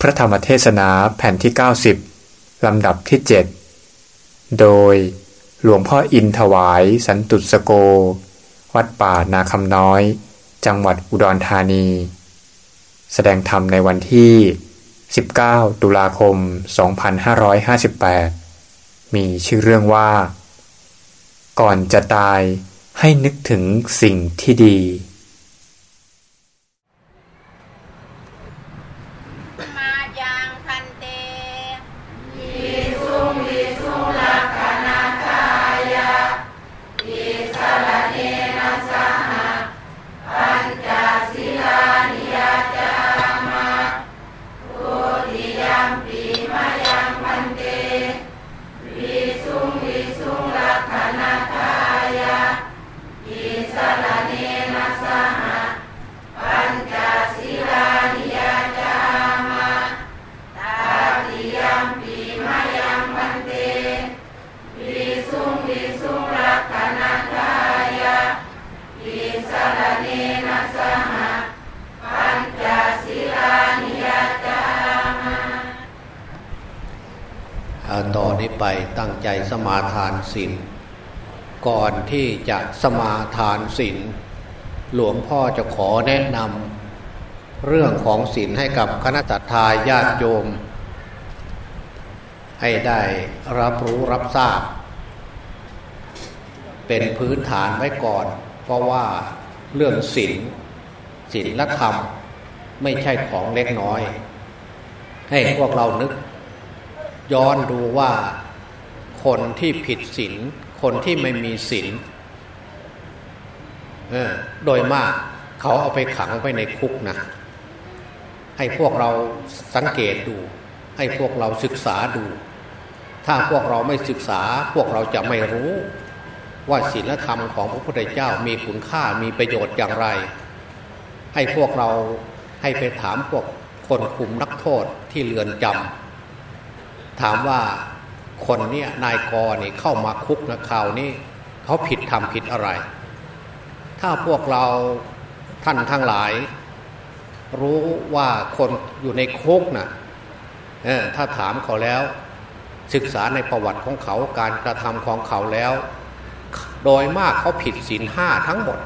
พระธรรมเทศนาแผ่นที่ 90 ลำดับที่ 7 โดยหลวงพ่ออินถวายสันตุสโก วัดป่านาคำน้อย จังหวัดอุดรธานี แสดงธรรมในวันที่ 19 ตุลาคม 2558 มีชื่อเรื่องว่า ก่อนจะตายให้นึกถึงสิ่งที่ดี สมาทานศีลก่อนที่จะสมาทานศีลหลวงพ่อจะขอแนะนำเรื่องของศีลให้กับคณะทาญาติโยม ให้ได้รับรู้รับทราบ เป็นพื้นฐานไว้ก่อน เพราะว่าเรื่องศีลศีลธรรมไม่ใช่ของเล็กน้อย ให้พวกเรานึก ย้อนดูว่า คนที่ผิดศีลคนที่ไม่มีศีลโดยมากเขาเอาไปขังไปในคุกนะ ให้พวกเราสังเกตดู ให้พวกเราศึกษาดู ถ้าพวกเราไม่ศึกษา พวกเราจะไม่รู้ ว่าศีลธรรมของพระพุทธเจ้ามีคุณค่ามีประโยชน์อย่างไร ให้พวกเราให้ไปถามพวกคนคุมนักโทษที่เรือนจำถามว่า คนเนี่ยนายกอนี่เข้ามาคุกนะข่าวนี้เขาผิดทำผิดอะไร ถ้าพวกเราท่านทั้งหลาย รู้ว่าคนอยู่ในคุกนะ่ะถ้าถามเขาแล้ว ศึกษาในประวัติของเขาการกระทำของเขาแล้ว โดยมากเขาผิดศีลห้าทั้งหมด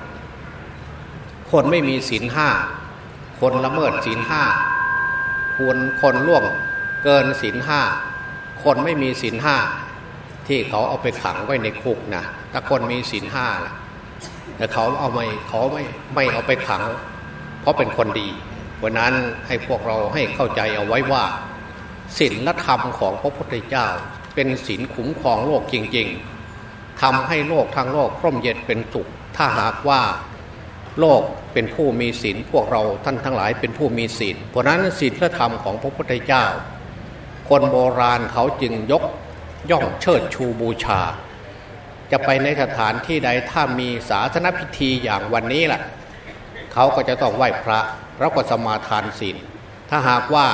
คนไม่มีศีลห้าคนละเมิดศีลห้าควรคนล่วงเกินศีลห้า คนไม่มีศีลห้าที่เขาเอาไปขังไว้ในคุกนะถ้าคนมีศีลห้าล่ะแต่เขาเอาไม่เขาไม่ไม่เอาไปขัง เพราะเป็นคนดีเพราะนั้นให้พวกเราให้เข้าใจเอาไว้ว่าศีลธรรมของพระพุทธเจ้า เป็นศีลคุ้มครองโลกจริง ๆทำให้โลกทั้งโลกร่มเย็นเป็นสุขถ้าหากว่าโลกเป็นผู้มีศีลพวกเราท่านทั้งหลายเป็นผู้มีศีลเพราะนั้นศีลธรรมของพระพุทธเจ้า คนโบราณเขาจึงยกย่องเชิดชูบูชา จะไปในสถานที่ใดถ้ามีศาสนพิธีอย่างวันนี้แหละเขาก็จะต้องไหว้พระแล้วก็สมาทานศีลถ้าหากว่า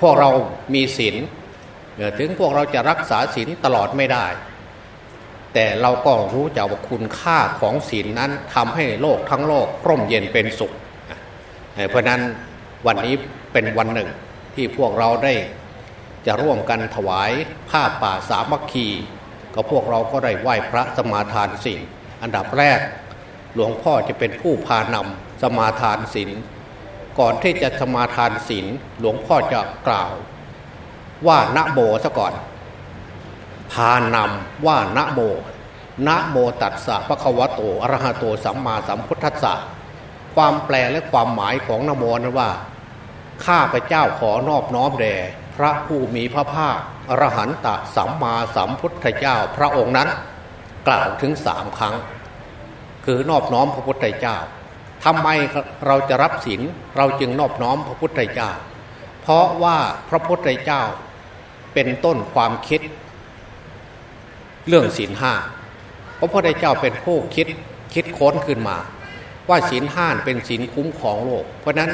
พวกเรามีศีลถึงพวกเราจะรักษาศีลตลอดไม่ได้ แต่เราก็รู้จักว่าคุณค่าของศีลนั้นทำให้โลกทั้งโลกร่มเย็นเป็นสุข เพราะนั้นวันนี้ เป็นวันหนึ่ง ที่พวกเราได้จะร่วมกันถวายผ้าป่าสามัคคี ก็พวกเราก็ได้ไหว้พระสมาทานศีลอันดับแรก หลวงพ่อจะเป็นผู้พานำสมาทานศีลก่อนที่จะสมาทานศีลหลวงพ่อจะกล่าว ว่านะโมซะก่อน พานำว่านะโมนะโมตัสสะพระควโตอรหะโตสัมมาสัมพุทธัสสะความแปลและความหมายของนโมนั้นว่า ข้าพเจ้าขอนอบน้อมแด่พระผู้มีพระภาคอรหันตสัมมาสัมพุทธเจ้าพระองค์นั้น กล่าวถึงสามครั้ง คือนอบน้อมพระพุทธเจ้าทำไมเราจะรับศีลเราจึงนอบน้อมพระพุทธเจ้า เพราะว่าพระพุทธเจ้าเป็นต้นความคิด เรื่องศีลห้าพระพุทธเจ้าเป็นผู้คิดคิดค้นขึ้นมา ว่าศีลห้าเป็นศีลคุ้มของโลก เพราะนั้น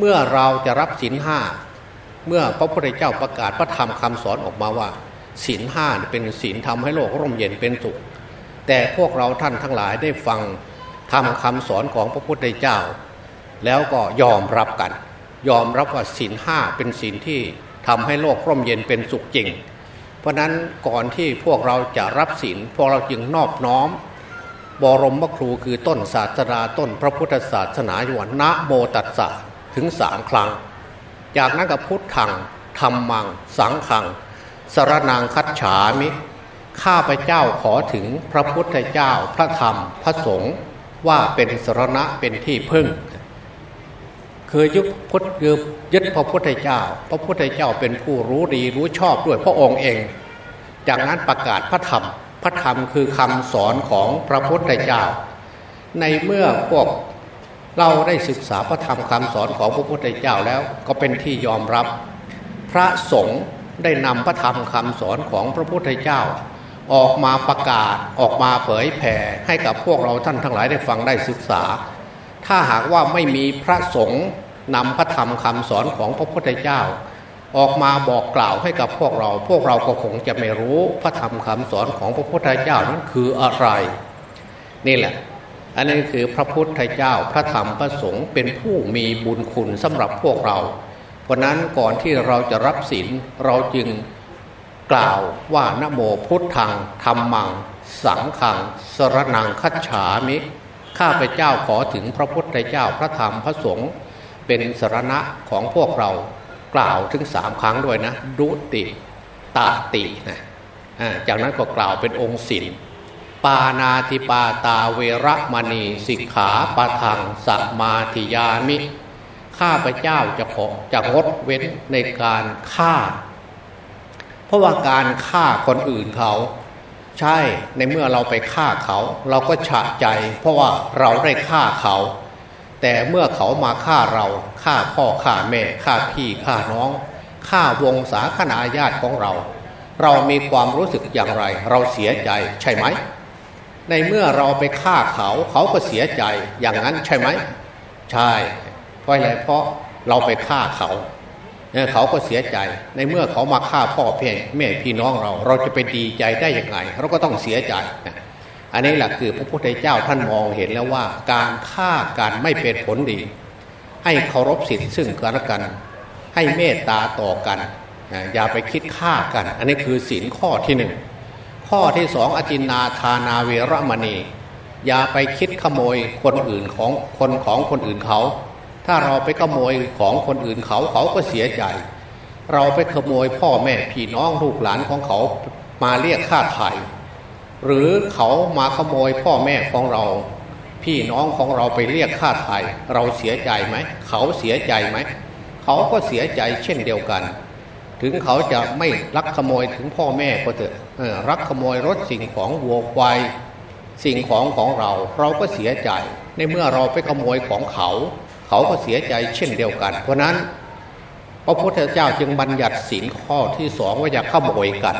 เมื่อเราจะรับศีลห้าเมื่อพระพุทธเจ้าประกาศพระธรรมคำสอนออกมาว่าศีลห้าเป็นศีลทำให้โลกร่มเย็นเป็นสุขแต่พวกเราท่านทั้งหลายได้ฟังทำคำสอนของพระพุทธเจ้า แล้วก็ยอมรับกัน ยอมรับว่าศีลห้าเป็นศีลที่ทำให้โลกร่มเย็นเป็นสุขจริง เพราะนั้นก่อนที่พวกเราจะรับศีลพวกเราจึงนอบน้อม บรมครูคือต้นศาสนาต้นพระพุทธศาสนาอยู่วันนะโมตัสสะ ถึงสามครั้ง จากนั้นก็พุทธังธรรมัง สังขัง สรนางคัจฉามิ ข้าพเจ้าขอถึงพระพุทธเจ้าพระธรรมพระสงฆ์ว่าเป็นสรณะเป็นที่พึ่ง คือยึดพุทธคือยึดพระพุทธเจ้า พระพุทธเจ้าเป็นผู้รู้ดีรู้ชอบด้วยพระองค์เอง จากนั้นประกาศพระธรรม พระธรรมคือคำสอนของพระพุทธเจ้า ในเมื่อพวก เราได้ศึกษาพระธรรมคำสอนของพระพุทธเจ้าแล้วก็เป็นที่ยอมรับ พระสงฆ์ได้นำพระธรรมคำสอนของพระพุทธเจ้า ออกมาประกาศออกมาเผยแผ่ให้กับพวกเราท่านทั้งหลายได้ฟังได้ศึกษา ถ้าหากว่าไม่มีพระสงฆ์นำพระธรรมคำสอนของพระพุทธเจ้า ออกมาบอกกล่าวให้กับพวกเรา พวกเราก็คงจะไม่รู้พระธรรมคำสอนของพระพุทธเจ้านั้นคืออะไร นี่แหละ อันนี้คือพระพุทธเจ้าพระธรรมพระสงฆ์เป็นผู้มีบุญคุณสำหรับพวกเรา เพราะนั้นก่อนที่เราจะรับศีลเราจึงกล่าวว่านโมพุทธังธรรมัง สังขัง สรนังคัจฉามิ ข้าพเจ้าขอถึงพระพุทธเจ้าพระธรรมพระสงฆ์เป็นสรณะของพวกเรากล่าวถึงสามครั้งด้วยนะ ดุติตาตินะจากนั้นก็กล่าวเป็นองค์ศิล ปานาติปาตาเวรมณีสิกขาปะทังสัมมาทิยามิ ข้าพเจ้าจะขอจะงดเว้นในการฆ่า เพราะว่าการฆ่าคนอื่นเขา ใช่ในเมื่อเราไปฆ่าเขา เราก็ฉะใจ เพราะว่าเราได้ฆ่าเขา แต่เมื่อเขามาฆ่าเราฆ่าพ่อฆ่าแม่ฆ่าพี่ฆ่าน้องฆ่าวงศาคณาญาติของเรา เรามีความรู้สึกอย่างไร เราเสียใจใช่ไหม ในเมื่อเราไปฆ่าเขาเขาก็เสียใจอย่างนั้นใช่ไหมใช่เพราะอะไรเพราะเราไปฆ่าเขาเนี่เขาก็เสียใจ ในเมื่อเขามาฆ่าพ่อเพ่แม่พี่น้องเรา เราจะไปดีใจได้ยังไง เราก็ต้องเสียใจ อันนี้แหละคือพระพุทธเจ้าท่านมองเห็นแล้วว่า การฆ่ากันไม่เป็นผลดี ให้เคารพสิทธิ์ซึ่งกันและกัน ให้เมตตาต่อกัน อย่าไปคิดฆ่ากัน อันนี้คือศีลข้อที่หนึ่ง ข้อที่สองอจินนาทานาเวรมณี อย่าไปคิดขโมยคนอื่นของคนของคนอื่นเขา ถ้าเราไปขโมยของคนอื่นเขาเขาก็เสียใจ เราไปขโมยพ่อแม่พี่น้องลูกหลานของเขามาเรียกค่าไถ่หรือเขามาขโมยพ่อแม่ของเรา พี่น้องของเราไปเรียกค่าไถ่เราเสียใจไหม เขาเสียใจไหม เขาก็เสียใจเช่นเดียวกัน ถึงเขาจะไม่รักขโมยถึงพ่อแม่ก็เถอะรักขโมยรถสิ่งของวัวควายสิ่งของของเราเราก็เสียใจ ในเมื่อเราไปขโมยของเขา เขาก็เสียใจเช่นเดียวกัน เพราะนั้น พระพุทธเจ้าจึงบัญญัติสินข้อที่สองว่าอย่าขโมยกัน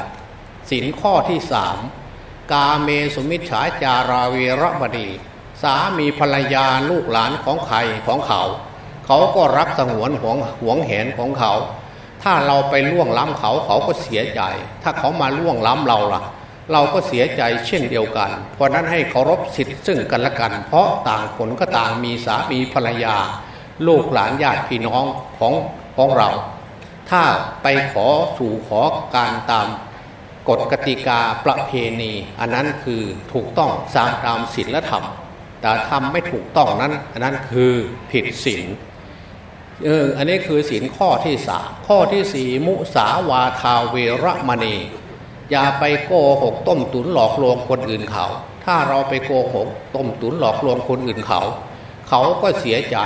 สินข้อที่สามกาเมสุมิชฉาจาราเวรมณีสามีภรรยาลูกหลานของใครของเขา เขาก็รักสงวนหวงหวงแหนของเขา ถ้าเราไปล่วงล้ำเขาเขาก็เสียใจ ถ้าเขามาล่วงล้ำเราล่ะ เราก็เสียใจเช่นเดียวกัน เพราะนั้นให้เคารพสิทธิ์ซึ่งกันและกัน เพราะต่างคนก็ต่างมีสามีภรรยา ลูกหลานญาติพี่น้องของของเรา ถ้าไปขอสู่ขอการตามกฎกติกาประเพณี อันนั้นคือถูกต้องสามตามศีลธรรม แต่ทำไม่ถูกต้องนั้น อันนั้นคือผิดศีล เอออันนี้คือศีลข้อที่สามข้อที่สี่มุสาวาทาเวรมณี อย่าไปโกหกต้มตุนหลอกลวงคนอื่นเขา ถ้าเราไปโกหกต้มตุนหลอกลวงคนอื่นเขา เขาก็เสียใจ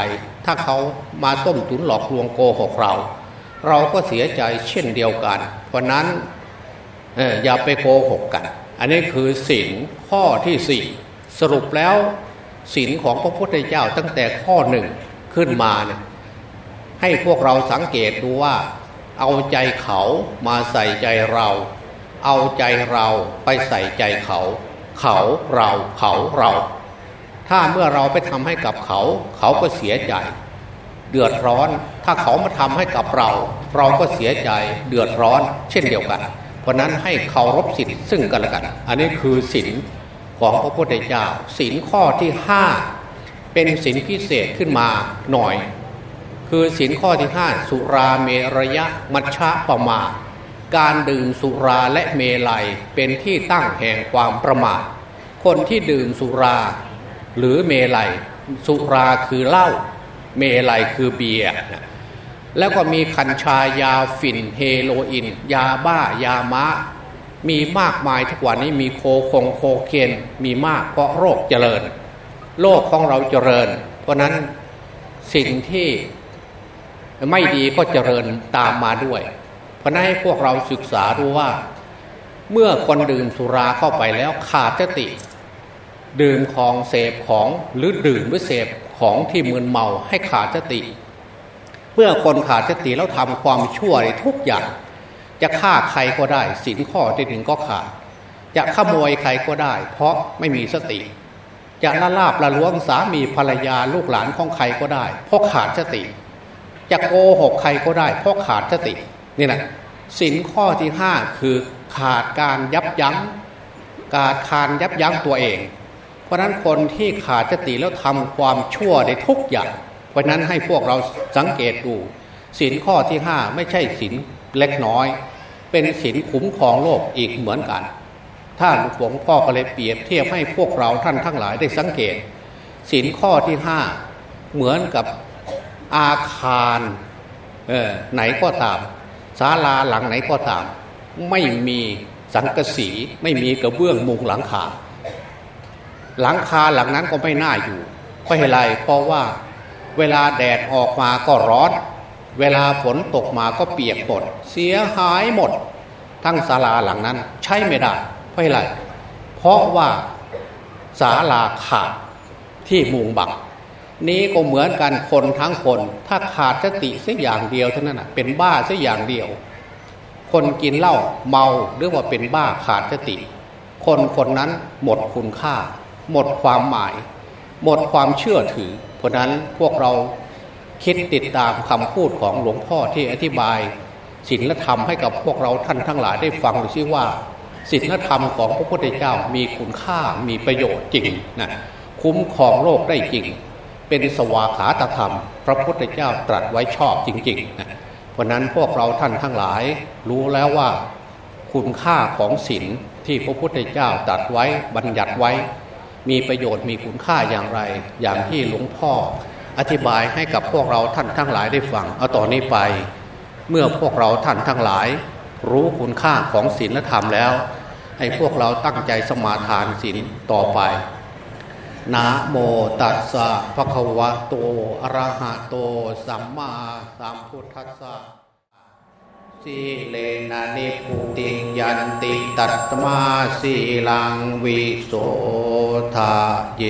ถ้าเขามาต้มตุนหลอกลวงโกหกเรา เราก็เสียใจเช่นเดียวกัน เพราะนั้นอย่าไปโกหกกัน อันนี้คือศีลข้อที่สี่สรุปแล้วศีลของพระพุทธเจ้าตั้งแต่ข้อหนึ่งขึ้นมาเนี่ย ให้พวกเราสังเกตดูว่า เอาใจเขามาใส่ใจเรา เอาใจเราไปใส่ใจเขา เขาเราเขาเรา ถ้าเมื่อเราไปทำให้กับเขา เขาก็เสียใจ เดือดร้อน ถ้าเขามาทำให้กับเรา เราก็เสียใจเดือดร้อน เช่นเดียวกัน เพราะนั้นให้เคารพสิทธิ์ซึ่งกันและกัน อันนี้คือศีลของพระพุทธเจ้าศีลข้อที่ห้าเป็นศีลพิเศษขึ้นมาหน่อย คือศีลข้อที่ห้าสุราเมรยะมัชฌะปมาการดื่มสุราและเมลัยเป็นที่ตั้งแห่งความประมาทคนที่ดื่มสุรา หรือเมลัยสุราคือเหล้าเมลัยคือเบียร์แล้วก็มีคัญชายาฝิ่นเฮโรอีนยาบ้ายามะ มีมากมายทุกวันนี้มีโคคงโคเคนมีมากเพราะโรคเจริญ โลกของเราเจริญ เพราะนั้นสิ่งที่ ไม่ดีก็เจริญตามมาด้วย เพราะนั้นให้พวกเราศึกษาดูว่า เมื่อคนดื่มสุราเข้าไปแล้วขาดสติ ดื่มของเสพของหรือดื่มหรือเสพของที่มึนเมาให้ขาดสติ เมื่อคนขาดสติแล้วทำความชั่วในทุกอย่าง จะฆ่าใครก็ได้สินข้อที่หนึ่งก็ขาด จะขโมยใครก็ได้ เพราะไม่มีสติจะละลาบละล้วงสามีภรรยาลูกหลานของใครก็ได้ เพราะขาดสติ จะโกหกใครก็ได้ เพราะขาดสตินี่นะสินข้อที่ห้าคือขาดการยับยัง้งการคานยับยั้งตัวเอง เพราะนั้นคนที่ขาดสติแล้วทำความชั่วในทุกอย่าง เพราะนั้นให้พวกเราสังเกตดูสินข้อที่ห้าไม่ใช่สินเล็กน้อย เป็นสินคุ้มครองโลกอีกเหมือนกัน ถ้าหลวงพ่อก็เลยเปรียบเทียบให้พวกเราท่านทั้งหลายได้สังเกตสินข้อที่ห้าเหมือนกับ อาคารไหนก็ตามศาลาหลังไหนก็ตาม ไม่มีสังกสีไม่มีกระเบื้องมุงหลังคาหลังคาหลังนั้นก็ไม่น่าอยู่เพราะอะไรเพราะว่าเวลาแดดออกมาก็ร้อน เวลาฝนตกมาก็เปียกหมด เสียหายหมด ทั้งศาลาหลังนั้น ใช้ไม่ได้เพราะอะไรเพราะว่าศาลาขาดที่มุงบัง นี้ก็เหมือนกันคนทั้งคน ถ้าขาดสติสักอย่างเดียวเท่านั้นเป็นบ้าสักอย่างเดียว คนกินเหล้าเมาหรือว่าเป็นบ้าขาดสติ คนคนนั้นหมดคุณค่า หมดความหมาย หมดความเชื่อถือ เพราะนั้นพวกเราคิดติดตามคำพูดของหลวงพ่อที่อธิบายศีลธรรมให้กับพวกเราท่านทั้งหลายได้ฟังดูซิว่าศีลธรรมของพระพุทธเจ้ามีคุณค่ามีประโยชน์จริงนะคุ้มครองโลกได้จริง เป็นสวาขาตธรรม พระพุทธเจ้าตรัสไว้ชอบจริงๆนะเพราะนั้นพวกเราท่านทั้งหลาย รู้แล้วว่า คุณค่าของศีลที่พระพุทธเจ้าตรัสไว้บัญญัติไว้ มีประโยชน์มีคุณค่าอย่างไร อย่างที่หลวงพ่อ อธิบายให้กับพวกเราท่านทั้งหลายได้ฟังเอาต่อนนี้ไป เมื่อพวกเราท่านทั้งหลาย รู้คุณค่าของศีลธรรมแล้ว ให้พวกเราตั้งใจสมาทานศีลต่อไป นะโมตัสสะภะคะวะโตอะระหะโต สัมมาสัมพุทธัสสะสีเลนะนิพุติยันติตัตมาสีลังวิโสทาเย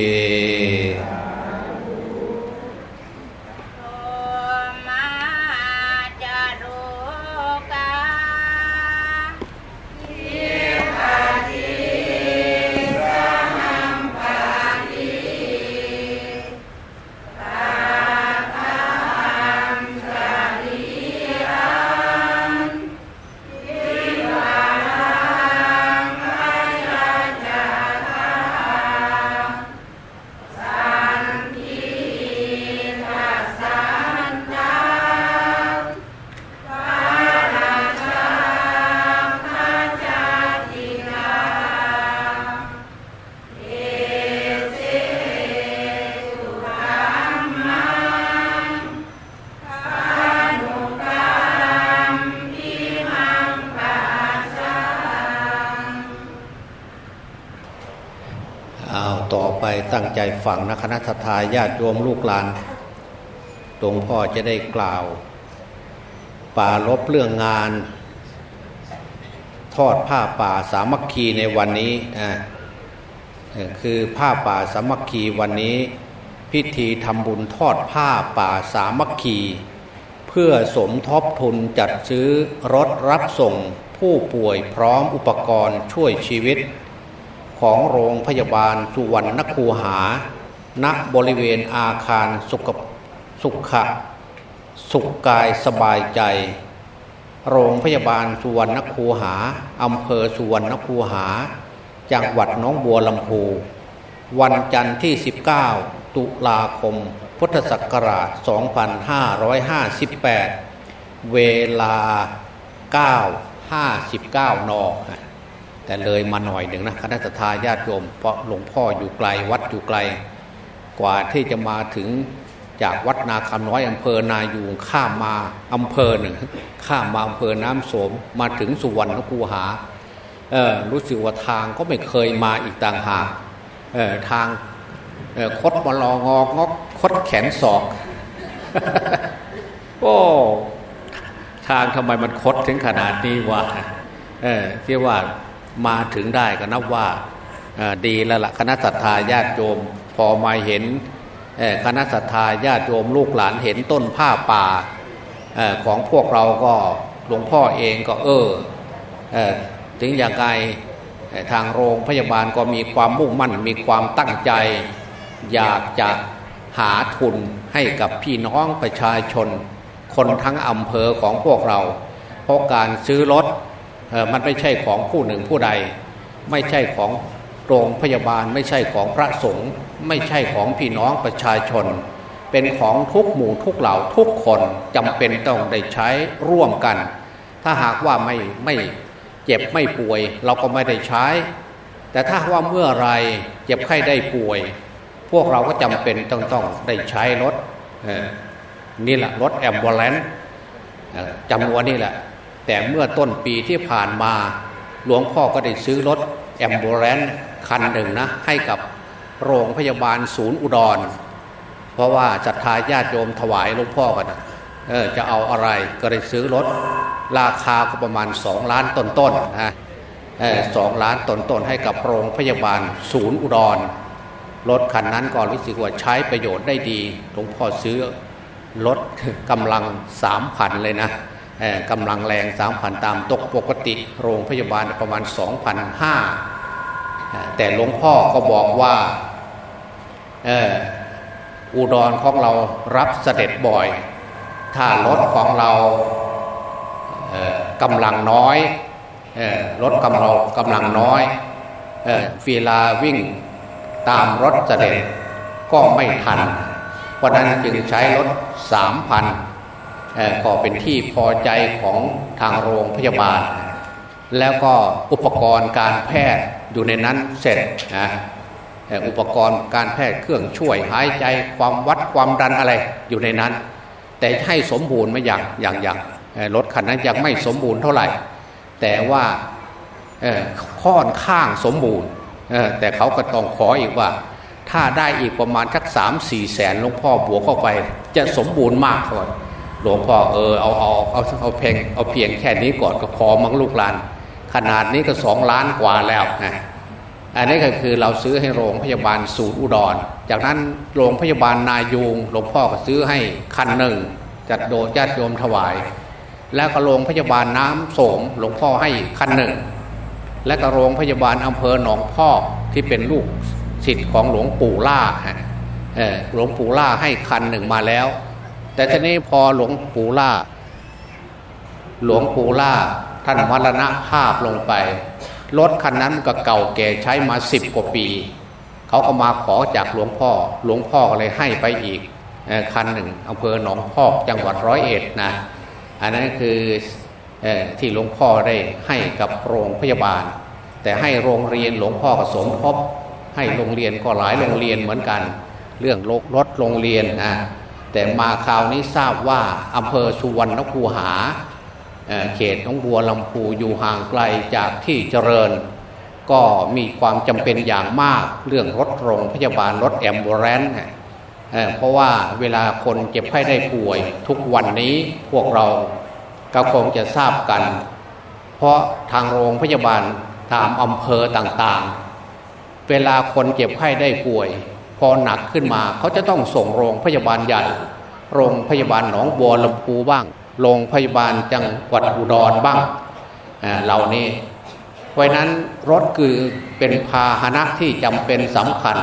ตั้งใจฟังนะคณะทาญาติโยมลูกหลานหลวงพ่อจะได้กล่าว ป่าลบเรื่องงาน ทอดผ้าป่าสามัคคีในวันนี้อ่าคือผ้าป่าสามัคคีวันนี้พิธีทำบุญทอดผ้าป่าสามัคคี เพื่อสมทบทุนจัดซื้อรถรับส่งผู้ป่วยพร้อมอุปกรณ์ช่วยชีวิต ของโรงพยาบาลสุวรรณคูหา ณบริเวณอาคารสุขสุขะสุขกายสบายใจ โรงพยาบาลสุวรรณคูหาอำเภอสุวรรณคูหา จังหวัดน้องบัวลำพู วันจันทร์ที่ 19 ตุลาคม พุทธศักราช 2558 เวลา 9.59 น แต่เลยมาหน่อยหนึ่งนะคณะทาญาติโยมเพราะหลวงพ่ออยู่ไกลวัดอยู่ไกล กว่าที่จะมาถึงจากวัดนาคำน้อยอำเภอนายูงข้ามมาอำเภอหนึ่งข้ามมาอำเภอน้ำโสมมาถึงสุวรรณคูหาเออรู้สึกว่าทางก็ไม่เคยมาอีกต่างหากเออทางเออคดมาลองอกงอกคดแขนศอกโอ้ทางทำไมมันคดถึงขนาดนี้วะเออที่ว่า มาถึงได้ก็นับว่าดีแล้วละ่ะคณะสัตยาญาติโยมพอมาเห็นคณะสัตยาญาติโยมลูกหลานเห็นต้นผ้าป่าของพวกเราก็หลวงพ่อเองก็เออถึงอย่างไรทางโรงพยาบาลก็มีความมุ่งมั่นมีความตั้งใจ อยากจะหาทุนให้กับพี่น้องประชาชน คนทั้งอำเภอของพวกเรา เพราะการซื้อรถ มันไม่ใช่ของผู้หนึ่งผู้ใด ไม่ใช่ของโรงพยาบาล ไม่ใช่ของพระสงฆ์ไม่ใช่ของพี่น้องประชาชน เป็นของทุกหมู่ทุกเหล่าทุกคนจำเป็นต้องได้ใช้ร่วมกัน ถ้าหากว่าไม่ไม่เจ็บไม่ป่วย เราก็ไม่ได้ใช้ แต่ถ้าว่าเมื่อไรเจ็บไข้ได้ป่วย พวกเราก็จำเป็นต้องต้องได้ใช้รถนี่แหละรถแอมบูเลนจำนวนนี่แหละ แต่เมื่อต้นปีที่ผ่านมา หลวงพ่อก็ได้ซื้อรถแอมบูเลนคันหนึ่งนะให้กับโรงพยาบาลศูนย์อุดร เพราะว่าจัตทาญาติโยมถวายหลวงพ่อกันเออจะเอาอะไรก็ได้ซื้อรถราคาก็ประมาณสองล้านต้นๆนนะสองล้านต้นๆให้กับโรงพยาบาลศูนย์อุดรรถคันนั้นก็รู้สึกว่าใช้ประโยชน์ได้ดีหลวงพ่อซื้อรถกำลังสามพันเลยนะ กำลังแรงสามพันตามตกปกติโรงพยาบาลประมาณสองพันห้าแต่หลวงพ่อก็บอกว่าอุดรของเรารับเสด็จบ่อย ถ้ารถของเรากำลังน้อยรถกำลังกำลังน้อยเวลาวิ่งตามรถเสด็จก็ไม่ทัน เพราะนั้นจึงใช้รถสามพัน ก็เป็นที่พอใจของทางโรงพยาบาล แล้วก็อุปกรณ์การแพทย์อยู่ในนั้นเสร็จนะอุปกรณ์การแพทย์เครื่องช่วยหายใจความวัดความดันอะไรอยู่ในนั้น แต่ให้สมบูรณ์ไม่อย่างอย่างอย่างรถคันนั้นยังไม่สมบูรณ์เท่าไหร่ แต่ว่าค่อนข้างสมบูรณ์แต่เขาก็ต้องขออีกว่า ถ้าได้อีกประมาณสักสามสี่แสนหลวงพ่อบวกเข้าไป จะสมบูรณ์มากเลย หลวงพ่อเออเอาเอาเอาเอาเพียงเอาเพียงแค่นี้ก่อนก็พอมั้งลูกหลาน ขนาดนี้ก็สองล้านกว่าแล้วนะอันนี้ก็คือเราซื้อให้โรงพยาบาลศูนย์อุดร จากนั้นโรงพยาบาลนายูงหลวงพ่อก็ซื้อให้คันหนึ่ง จัดโดญาติโยมถวาย แล้วก็โรงพยาบาลน้ำโสมหลวงพ่อให้คันหนึ่ง และก็โรงพยาบาลอำเภอหนองพอกที่เป็นลูกศิษย์ของหลวงปู่ล่าหลวงปู่ล่าให้คันหนึ่งมาแล้ว แต่ทีนี้พอหลวงปู่ล่า หลวงปู่ล่า ท่านมรณภาพลงไป รถคันนั้นก็เก่าแก่ใช้มาสิบกว่าปี เขาก็มาขอจากหลวงพ่อ หลวงพ่อก็เลยให้ไปอีกคันหนึ่งอำเภอหนองพอกจังหวัดร้อยเอ็ดนะ อันนั้นคือที่หลวงพ่อได้ให้กับโรงพยาบาล แต่ให้โรงเรียนหลวงพ่อก็สมทบให้โรงเรียนก็หลายโรงเรียนเหมือนกัน เรื่องรถโรงเรียนนะ แต่มาคราวนี้ทราบว่าอำเภอสุวรรณคูหาเขตน้องบัวลำพูอยู่ห่างไกลจากที่เจริญ ก็มีความจำเป็นอย่างมากเรื่องรถโรงพยาบาลรถแอมบูเรนต์เพราะว่าเวลาคนเจ็บไข้ได้ป่วยทุกวันนี้พวกเราก็คงจะทราบกัน เพราะทางโรงพยาบาลตามอำเภอต่างๆ เวลาคนเจ็บไข้ได้ป่วย อหนักขึ้นมา เขาจะต้องส่งโรงพยาบาลใหญ่ โรงพยาบาลหนองบัวลำพูบ้าง โรงพยาบาลจังหวัดอุดรบ้างเหล่านี้เพราะนั้นรถคือเป็นพาหนะที่จำเป็นสำคัญ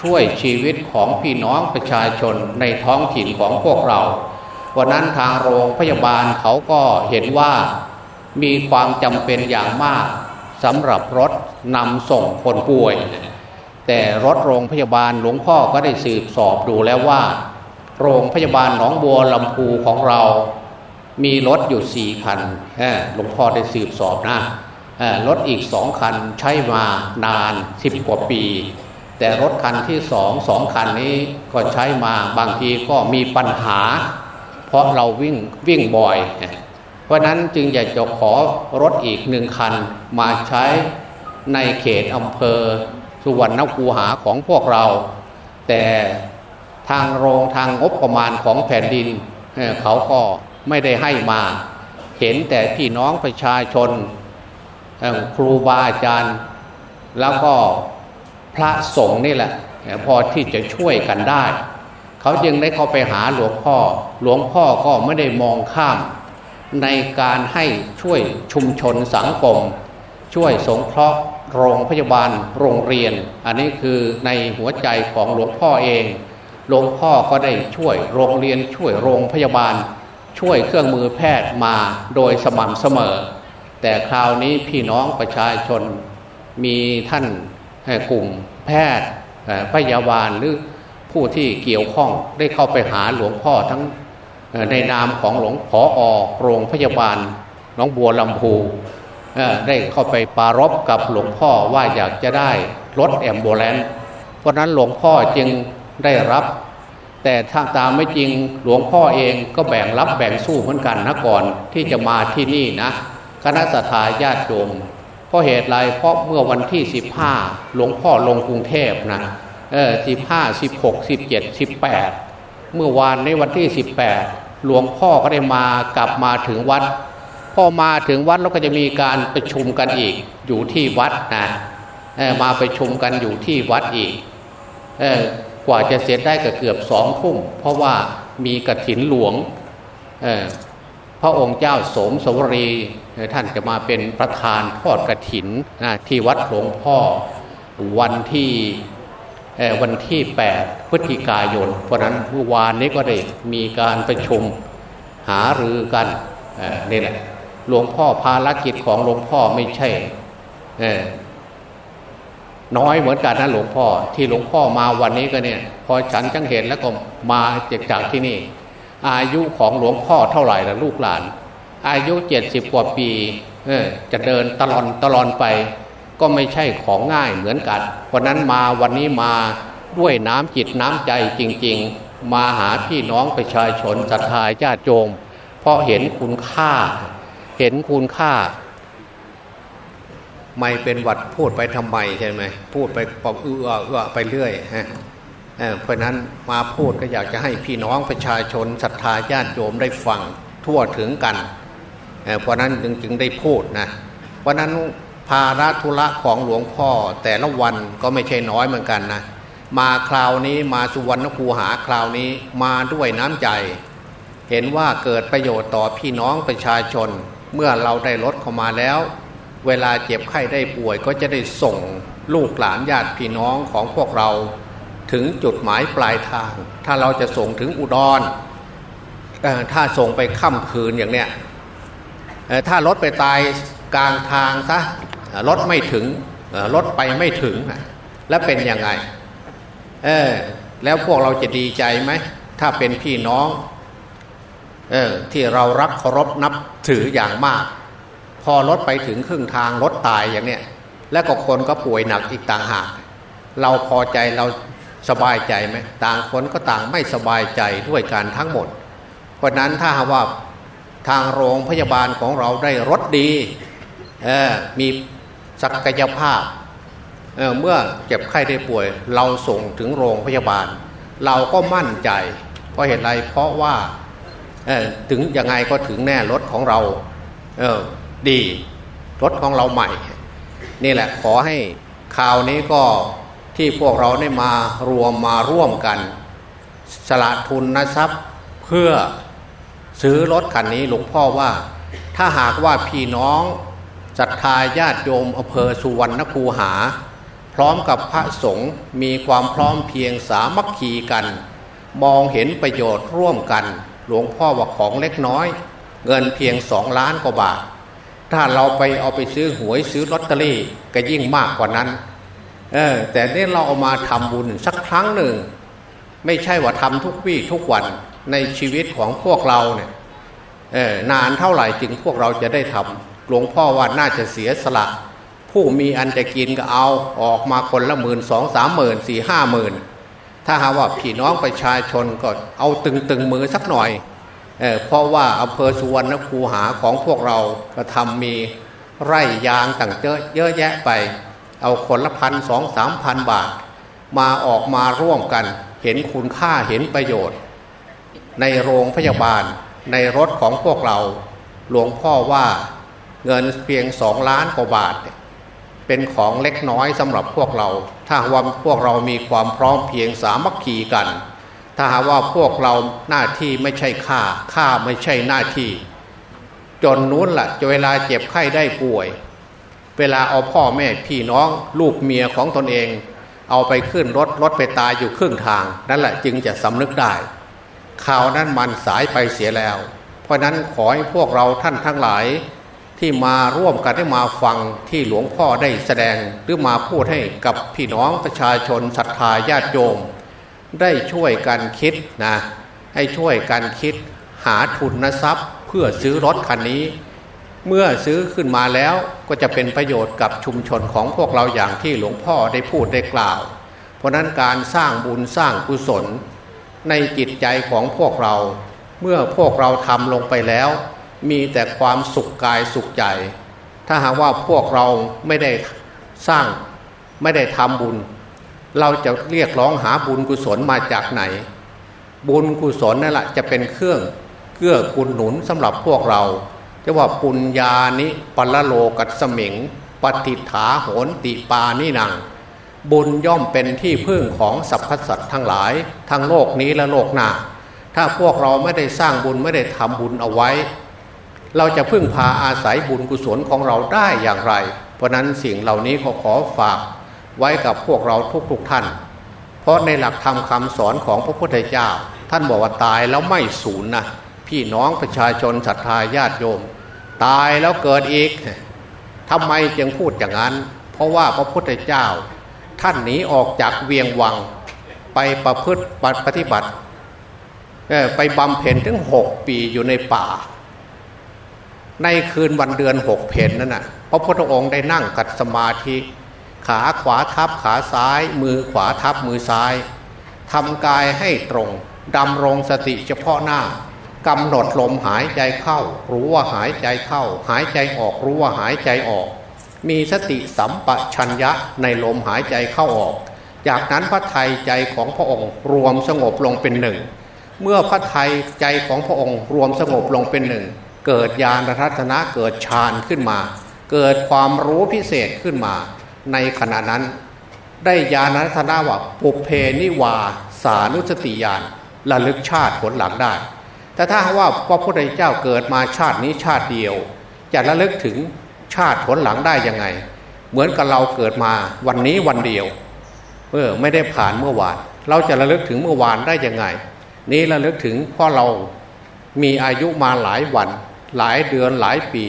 ช่วยชีวิตของพี่น้องประชาชนในท้องถิ่นของพวกเราวันนั้นทางโรงพยาบาลเขาก็เห็นว่ามีความจำเป็นอย่างมากสำหรับรถนำส่งคนป่วย แต่รถโรงพยาบาลหลวงพ่อก็ได้สืบสอบดูแล้วว่า โรงพยาบาลหนองบัวลำพูของเรา มีรถอยู่สี่คันหลวงพ่อได้สืบสอบนะรถอีกสองคันใช้มานานสิบกว่าปี แต่รถคันที่สองสองคันนี้ก็ใช้มาบางทีก็มีปัญหา เพราะเราวิ่งวิ่งบ่อย เพราะนั้นจึงอยากจะขอรถอีกหนึ่งคันมาใช้ในเขตอำเภอ สุวรรณคูหาของพวกเรา แต่ทางโรงทางงบประมาณของแผ่นดินเขาก็ไม่ได้ให้มา เห็นแต่พี่น้องประชาชนครูบาอาจารย์ แล้วก็พระสงฆ์นี่แหละ พอที่จะช่วยกันได้ เขาจึงได้เข้าไปหาหลวงพ่อ หลวงพ่อก็ไม่ได้มองข้าม ในการให้ช่วยชุมชนสังคม ช่วยสงเคราะห์ โรงพยาบาลโรงเรียน อันนี้คือในหัวใจของหลวงพ่อเองหลวงพ่อก็ได้ช่วยโรงเรียนช่วยโรงพยาบาล ช่วยเครื่องมือแพทย์มาโดยสม่ำเสมอ แต่คราวนี้พี่น้องประชาชนมีท่านกลุ่มแพทย์พยาบาลหรือผู้ที่เกี่ยวข้องได้เข้าไปหาหลวงพ่อทั้งในนามของหลวงพออโรงพยาบาลน้องบัวลำพู ได้เข้าไปปารบกับหลวงพ่อว่าอยากจะได้รถแอมโบเลนเพราะนั้นหลวงพ่อจึงได้รับ แต่ถ้าตามไม่จริงหลวงพ่อเองก็แบ่งรับแบ่งสู้เหมือนกันนะก่อนที่จะมาที่นี่นะ คณะสัตยาติโยมเพราะเหตุไรเพราะเมื่อวันที่สิบห้าหลวงพ่อลงกรุงเทพนะเออสิบห้าสิบหกสิบเจ็ดสิบแปดเมื่อวานในวันที่สิบแปดหลวงพ่อก็ได้มากลับมาถึงวัด พอมาถึงวัดแล้วก็จะมีการประชุมกันอีกอยู่ที่วัดนะมาประชุมกันอยู่ที่วัดอีกกว่าจะเสร็จได้ก็เกือบสองทุ่มเพราะว่ามีกระถินหลวงพระองค์เจ้าสมสวรีท่านจะมาเป็นประธานทอดกระถินนะที่วัดหลวงพ่อวันที่วันที่ 8 พฤศจิกายน เพราะนั้นเมื่อวานนี้ก็ได้มีการประชุมหารือกันนี่แหละ หลวงพ่อภารกิจของหลวงพ่อไม่ใช่น้อยเหมือนกันนะหลวงพ่อ ที่หลวงพ่อมาวันนี้ก็เนี่ย พอฉันจังเห็นแล้วก็มาจากจากที่นี่ อายุของหลวงพ่อเท่าไหร่ละลูกหลาน อายุเจ็ดสิบกว่าปีจะเดินตลอนตลอนไป ก็ไม่ใช่ของง่ายเหมือนกันเพราะนั้นมาวันนี้มาด้วยน้ำจิตน้ำใจจริง ๆ มาหาพี่น้องประชาชนศรัทธาญาติโยมเพราะเห็นคุณค่า เห็นคุณค่า ไม่เป็นวัดพูดไปทำไมใช่ไหมพูดไปปอบเอื้อเอื้อไปเรื่อยฮะเพราะนั้นมาพูดก็อยากจะให้พี่น้องประชาชนศรัทธาญาติโยมได้ฟังทั่วถึงกันเพราะนั้นจึงจึงได้พูดนะเพราะนั้นภาระธุระของหลวงพ่อแต่ละวันก็ไม่ใช่น้อยเหมือนกันนะมาคราวนี้มาสุวรรณคูหาคราวนี้มาด้วยน้ำใจ เห็นว่าเกิดประโยชน์ต่อพี่น้องประชาชน เมื่อเราได้รถเข้ามาแล้ว เวลาเจ็บไข้ได้ป่วยก็จะได้ส่งลูกหลานญาติพี่น้องของพวกเราถึงจุดหมายปลายทาง ถ้าเราจะส่งถึงอุดรถ้าส่งไปค่ำคืนอย่างเนี้ยถ้ารถไปตายกลางทางซะรถไม่ถึงรถไปไม่ถึงแล้วเป็นยังไงเออแล้วพวกเราจะดีใจไหม ถ้าเป็นพี่น้อง ที่เรารักเคารพนับถืออย่างมาก พอรถไปถึงครึ่งทางรถตายอย่างเนี้ยแล้วก็คนก็ป่วยหนักอีกต่างหากเราพอใจเราสบายใจไหมต่างคนก็ต่างไม่สบายใจด้วยกันทั้งหมด เพราะนั้นถ้าว่าทางโรงพยาบาลของเราได้รถดีมีศักยภาพเเมื่อเจ็บไข้ได้ป่วย เราส่งถึงโรงพยาบาล เราก็มั่นใจเพราะเหตุไรเพราะว่า ถึงยังไงก็ถึงแน่รถของเรา เออดีรถของเราใหม่ นี่แหละขอให้ข่าวนี้ก็ที่พวกเราได้มารวมมาร่วมกัน สละทุนนะทรัพย์เพื่อซื้อรถคันนี้หลวงพ่อว่า ถ้าหากว่าพี่น้องศรัทธาญาติโยมอำเภอสุวรรณคูหา พร้อมกับพระสงฆ์มีความพร้อมเพียงสามัคคีกัน มองเห็นประโยชน์ร่วมกัน หลวงพ่อว่าของเล็กน้อย เงินเพียงสองล้านกว่าบาท ถ้าเราไปเอาไปซื้อหวยซื้อลอตเตอรี่ก็ยิ่งมากกว่านั้น เออ แต่เนี่ยเราเอามาทำบุญสักครั้งหนึ่ง ไม่ใช่ว่าทำทุกวี่ทุกวันในชีวิตของพวกเราเนี่ยเออนานเท่าไหร่จึงพวกเราจะได้ทำหลวงพ่อว่าน่าจะเสียสละ ผู้มีอันจะกินก็เอาออกมาคนละหมื่นสองสามหมื่นสี่ห้าหมื่น ถ้าหาว่าพี่น้องประชาชนก็เอาตึงตึงมือสักหน่อยเเพราะว่าอำเภอสุวรรณภูหาของพวกเราก็ทำมีไร่ยางต่างเยอะเยอะแยะไป เอาคนละพันสองสามพันบาท มาออกมาร่วมกัน เห็นคุณค่าเห็นประโยชน์ ในโรงพยาบาลในรถของพวกเรา หลวงพ่อว่าเงินเพียงสองล้านกว่าบาท เป็นของเล็กน้อยสำหรับพวกเรา ถ้าว่าพวกเรามีความพร้อมเพียงสามัคคีกัน ถ้าหาว่าพวกเราหน้าที่ไม่ใช่ค่าค่าไม่ใช่หน้าที่ จนนู้นละ่ะจะเวลาเจ็บไข้ได้ป่วย เวลาเอาพ่อแม่พี่น้องลูกเมียของตนเอง เอาไปขึ้นรถรถไปตายอยู่ครึ่งทาง นั่นแหละจึงจะสำนึกได้ข่าวนั้นมันสายไปเสียแล้ว เพราะนั้นขอให้พวกเราท่านทั้งหลาย ที่มาร่วมกันได้มาฟังที่หลวงพ่อได้แสดงหรือมาพูดให้กับพี่น้องประชาชนศรัทธาญาติโยมได้ช่วยกันคิดนะให้ช่วยกันคิดหาทุนทรัพย์ เพื่อซื้อรถคันนี้ เมื่อซื้อขึ้นมาแล้วก็จะเป็นประโยชน์กับชุมชนของพวกเราอย่างที่หลวงพ่อได้พูดได้กล่าว เพราะนั้นการสร้างบุญสร้างกุศล ในจิตใจของพวกเรา เมื่อพวกเราทำลงไปแล้ว มีแต่ความสุขกายสุขใจ ถ้าหากว่าพวกเราไม่ได้สร้างไม่ได้ทำบุญ เราจะเรียกร้องหาบุญกุศลมาจากไหน บุญกุศลนั่นแหละจะเป็นเครื่องเกื้อกูลหนุนสำหรับพวกเราจะว่าปุญญานิปัลโลกัสมิงปฏิฐาโหนติปานินังบุญย่อมเป็นที่พึ่งของสรรพสัตว์ทั้งหลายทั้งโลกนี้และโลกหน้า ถ้าพวกเราไม่ได้สร้างบุญไม่ได้ทำบุญเอาไว้ เราจะพึ่งพาอาศัยบุญกุศลของเราได้อย่างไร เพราะนั้นสิ่งเหล่านี้ขอขอฝากไว้กับพวกเราทุกๆทท่าน เพราะในหลักธรรมคาสอนของพระพุทธเจ้า ท่านบอกว่าตายแล้วไม่สูญนะพี่น้องประชาชนศรัทธาญาติโยม ตายแล้วเกิดอีกทำไมจึงพูดอย่างนั้น เพราะว่าพระพุทธเจ้า ท่านหนีออกจากเวียงวังไปประพฤติปฏิบัติไปบำเพ็ญถึงหกปีอยู่ในป่า ในคืนวันเดือนหกเพนนั่นน่ะพระพุทธองค์ได้นั่งกัดสมาธิขาขวาทับขาซ้าย มือขวาทับมือซ้ายทำกายให้ตรงดำรงสติเฉพาะหน้ากำหนดลมหายใจเข้า รู้ว่าหายใจเข้า หายใจออกรู้ว่าหายใจออก มีสติสัมปชัญญะในลมหายใจเข้าออก จากนั้นพระไทยใจของพระองค์รวมสงบลงเป็นหนึ่ง เมื่อพระไทยใจของพระองค์รวมสงบลงเป็นหนึ่ง เกิดญาณรัตนะเกิดฌานขึ้นมา เกิดความรู้พิเศษขึ้นมา ในขณะนั้น ได้ญาณรัตนะว่าปุเพนิวาสานุสติญาณระลึกชาติผลหลังได้ แต่ถ้าว่าพระพุทธเจ้าเกิดมาชาตินี้ชาติเดียว จะระลึกถึงชาติผลหลังได้ยังไง เหมือนกับเราเกิดมาวันนี้วันเดียวเออไม่ได้ผ่านเมื่อวาน เราจะระลึกถึงเมื่อวานได้ยังไง นี้ระลึกถึงเพราะเรามีอายุมาหลายวัน หลายเดือนหลายปี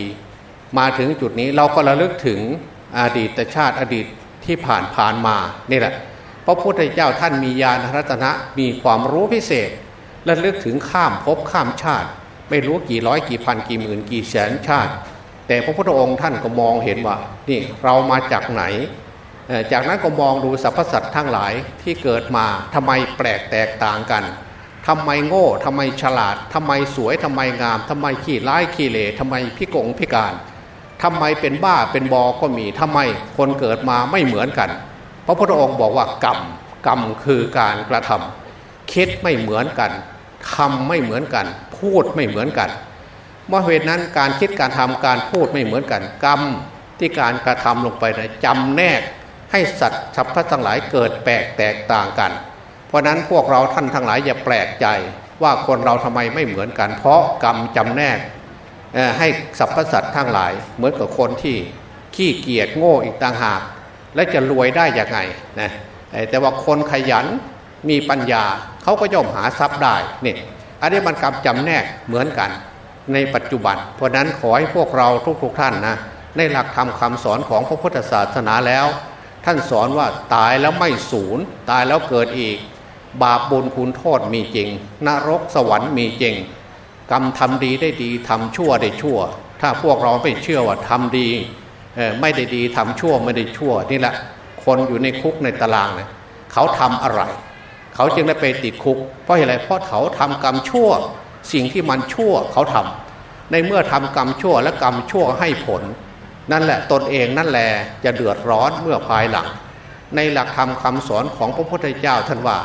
มาถึงจุดนี้เราก็ระลึกถึงอดีตชาติอดีตที่ผ่านผ่านมานี่แหละพระพุทธเจ้าท่านมีญาณรัตนะมีความรู้พิเศษระลึกถึงข้ามภพข้ามชาติ ไม่รู้กี่ร้อยกี่พันกี่หมื่นกี่แสนชาติ แต่พระพุทธองค์ท่านก็มองเห็นว่า นี่เรามาจากไหน จากนั้นก็มองดูสรรพสัตว์ทั้งหลายที่เกิดมาทำไมแปลกแตกต่างกัน ทำไมโง่ทำไมฉลาดทำไมสวยทำไมงามทำไมขี้ร้ายขี้เหร่ทำไมพิกงพิการทำไมเป็นบ้าเป็นบอก็มีทำไมคนเกิดมาไม่เหมือนกัน พระพุทธองค์บอกว่ากรรมกรรมคือการกระทำคิดไม่เหมือนกันทำไม่เหมือนกัน พูดไม่เหมือนกันเมื่อเหตุนั้นการคิดการทำการพูดไม่เหมือนกัน กรรมที่การกระทำลงไปนะจำแนกให้สัตว์สัพพะทั้งหลายเกิดแปลกแตกต่างกัน เพราะนั้นพวกเราท่านทั้งหลายอย่าแปลกใจว่าคนเราทำไมไม่เหมือนกัน เพราะกรรมจำแนกให้สรรพสัตว์ทั้งหลาย เหมือนกับคนที่ขี้เกียจโง่อีกต่างหาก และจะรวยได้อย่างไงนะแต่ว่าคนขยันมีปัญญาเขาก็ย่อมหาทรัพย์ได้นี่อันนี้มันกรรมจำแนกเหมือนกัน ในปัจจุบัน เพราะนั้นขอให้พวกเราทุกๆทท่านนะในหลักธรรมคาสอนของพระพุทธศาสนาแล้ว ท่านสอนว่าตายแล้วไม่สูญตายแล้วเกิดอีก บาปบุญคุณโทษมีจริง นรกสวรรค์มีจริง กรรมทำดีได้ดีทำชั่วได้ชั่ว ถ้าพวกเราไม่เชื่อว่าทำดีไม่ได้ดีทำชั่วไม่ได้ชั่วนี่แหละ คนอยู่ในคุกในตารางเนี่ยเขาทำอะไร เขาจึงได้ไปติดคุก เพราะอะไรเพราะเขาทำกรรมชั่ว สิ่งที่มันชั่วเขาทำในเมื่อทำกรรมชั่วและกรรมชั่วให้ผล นั่นแหละตนเองนั่นแหละจะเดือดร้อนเมื่อภายหลัง ในหลักธรรมคาสอนของพระพุทธเจ้าท่านว่า